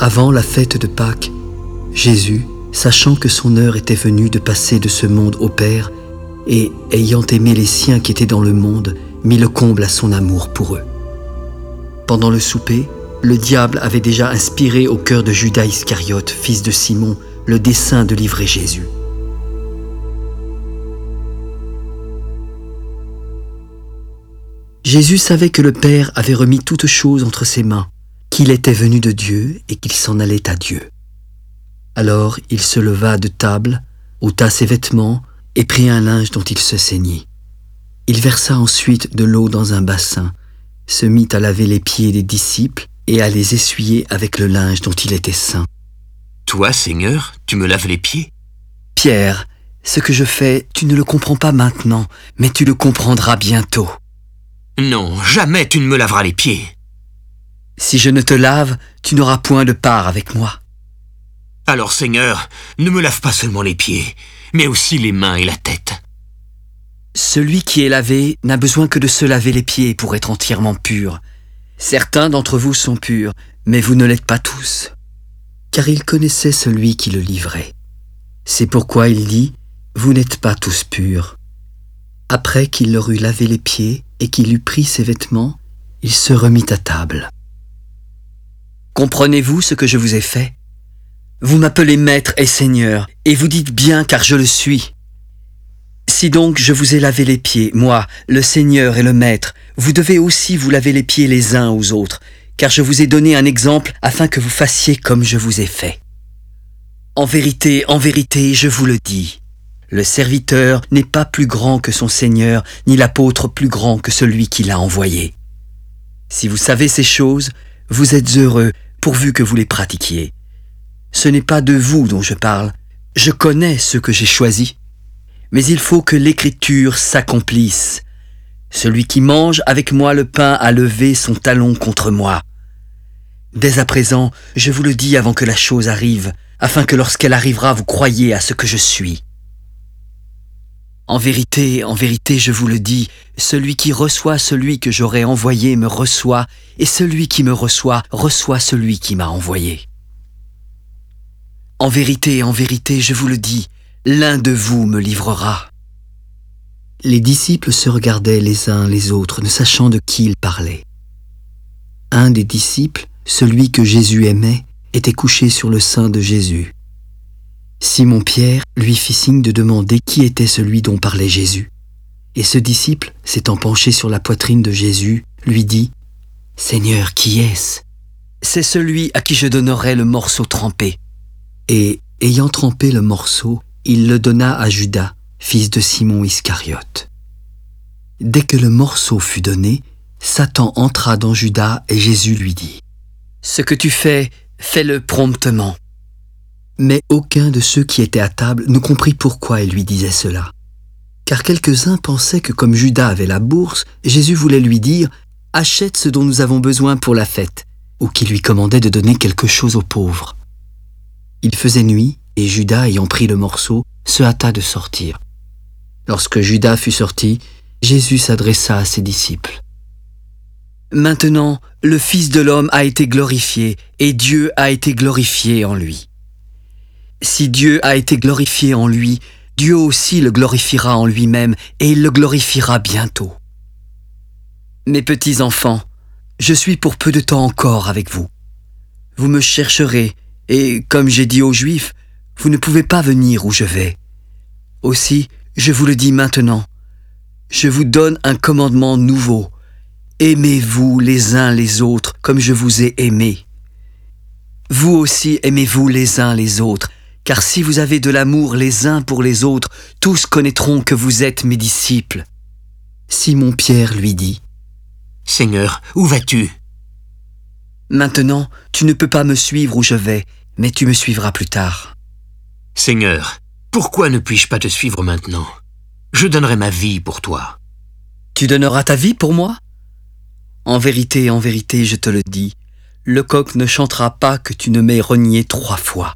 Avant la fête de Pâques, Jésus, sachant que son heure était venue de passer de ce monde au Père, et ayant aimé les siens qui étaient dans le monde, mit le comble à son amour pour eux. Pendant le souper, le diable avait déjà inspiré au cœur de Judas Iscariote, fils de Simon, le dessein de livrer Jésus. Jésus savait que le Père avait remis toutes choses entre ses mains, qu'il était venu de Dieu et qu'il s'en allait à Dieu. Alors il se leva de table, ôta ses vêtements et prit un linge dont il se ceignit. Il versa ensuite de l'eau dans un bassin, se mit à laver les pieds des disciples et à les essuyer avec le linge dont il était saint. Toi, Seigneur, tu me laves les pieds? Pierre, ce que je fais, tu ne le comprends pas maintenant, mais tu le comprendras bientôt. Non, jamais tu ne me laveras les pieds. Si je ne te lave, tu n'auras point de part avec moi. Alors, Seigneur, ne me lave pas seulement les pieds, mais aussi les mains et la tête. Celui qui est lavé n'a besoin que de se laver les pieds pour être entièrement pur. Certains d'entre vous sont purs, mais vous ne l'êtes pas tous. Car il connaissait celui qui le livrait. C'est pourquoi il dit, Vous n'êtes pas tous purs. Après qu'il leur eut lavé les pieds, et qu'il eut pris ses vêtements, il se remit à table. Comprenez-vous ce que je vous ai fait? Vous m'appelez maître et seigneur, et vous dites bien car je le suis. Si donc je vous ai lavé les pieds, moi, le Seigneur et le Maître, vous devez aussi vous laver les pieds les uns aux autres, car je vous ai donné un exemple afin que vous fassiez comme je vous ai fait. En vérité, en vérité, je vous le dis, le serviteur n'est pas plus grand que son Seigneur, ni l'apôtre plus grand que celui qui l'a envoyé. Si vous savez ces choses, vous êtes heureux, pourvu que vous les pratiquiez. Ce n'est pas de vous dont je parle, je connais ceux que j'ai choisis. Mais il faut que l'écriture s'accomplisse. Celui qui mange avec moi le pain a levé son talon contre moi. Dès à présent, je vous le dis avant que la chose arrive, afin que lorsqu'elle arrivera, vous croyiez à ce que je suis. En vérité, en vérité, je vous le dis, celui qui reçoit celui que j'aurai envoyé me reçoit, et celui qui me reçoit reçoit celui qui m'a envoyé. En vérité, en vérité, je vous le dis, l'un de vous me livrera. Les disciples se regardaient les uns les autres, ne sachant de qui ils parlaient. Un des disciples, celui que Jésus aimait, était couché sur le sein de Jésus. Simon-Pierre lui fit signe de demander qui était celui dont parlait Jésus. Et ce disciple, s'étant penché sur la poitrine de Jésus, lui dit, Seigneur, qui est-ce? C'est celui à qui je donnerai le morceau trempé. Et, ayant trempé le morceau, il le donna à Judas, fils de Simon Iscariote. Dès que le morceau fut donné, Satan entra dans Judas et Jésus lui dit, Ce que tu fais, fais-le promptement. Mais aucun de ceux qui étaient à table ne comprit pourquoi il lui disait cela. Car quelques-uns pensaient que comme Judas avait la bourse, Jésus voulait lui dire Achète ce dont nous avons besoin pour la fête, ou qu'il lui commandait de donner quelque chose aux pauvres. Il faisait nuit, et Judas, ayant pris le morceau, se hâta de sortir. Lorsque Judas fut sorti, Jésus s'adressa à ses disciples. Maintenant, le Fils de l'homme a été glorifié, et Dieu a été glorifié en lui. Si Dieu a été glorifié en lui, Dieu aussi le glorifiera en lui-même et il le glorifiera bientôt. Mes petits enfants, je suis pour peu de temps encore avec vous. Vous me chercherez, et comme j'ai dit aux Juifs, vous ne pouvez pas venir où je vais. Aussi, je vous le dis maintenant, je vous donne un commandement nouveau. Aimez-vous les uns les autres comme je vous ai aimés. Vous aussi aimez-vous les uns les autres, car si vous avez de l'amour les uns pour les autres, tous connaîtront que vous êtes mes disciples. Simon-Pierre lui dit, Seigneur, où vas-tu? Maintenant, tu ne peux pas me suivre où je vais, mais tu me suivras plus tard. Seigneur, pourquoi ne puis-je pas te suivre maintenant? Je donnerai ma vie pour toi. Tu donneras ta vie pour moi? En vérité, en vérité, je te le dis, le coq ne chantera pas que tu ne m'aies renié trois fois.